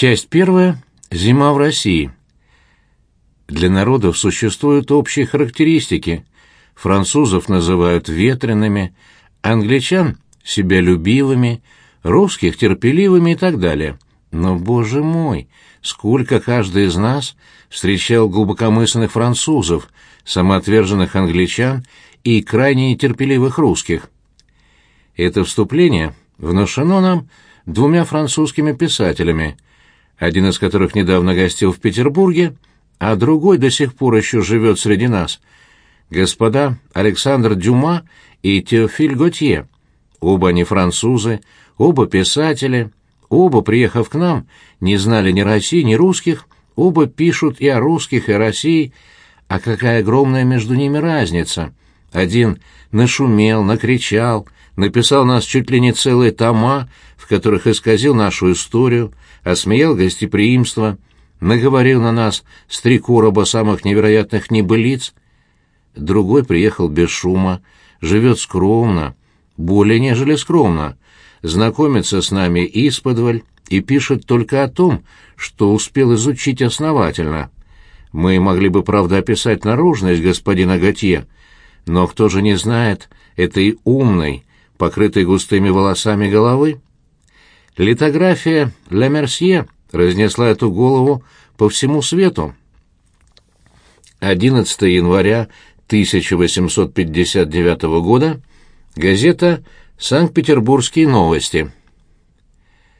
Часть первая. Зима в России. Для народов существуют общие характеристики. Французов называют ветреными, англичан — себялюбивыми, русских — терпеливыми и так далее. Но, боже мой, сколько каждый из нас встречал глубокомысленных французов, самоотверженных англичан и крайне нетерпеливых русских. Это вступление внушено нам двумя французскими писателями, один из которых недавно гостил в Петербурге, а другой до сих пор еще живет среди нас. Господа Александр Дюма и Теофиль Готье. Оба они французы, оба писатели, оба, приехав к нам, не знали ни России, ни русских, оба пишут и о русских, и о России, а какая огромная между ними разница. Один нашумел, накричал, написал нас чуть ли не целые тома, в которых исказил нашу историю, осмеял гостеприимство, наговорил на нас с три короба самых невероятных небылиц. Другой приехал без шума, живет скромно, более нежели скромно, знакомится с нами исподволь и пишет только о том, что успел изучить основательно. Мы могли бы, правда, описать наружность господина Готье, но кто же не знает этой умной, покрытой густыми волосами головы? Литография «Ля Мерсье» разнесла эту голову по всему свету. 11 января 1859 года, газета «Санкт-Петербургские новости».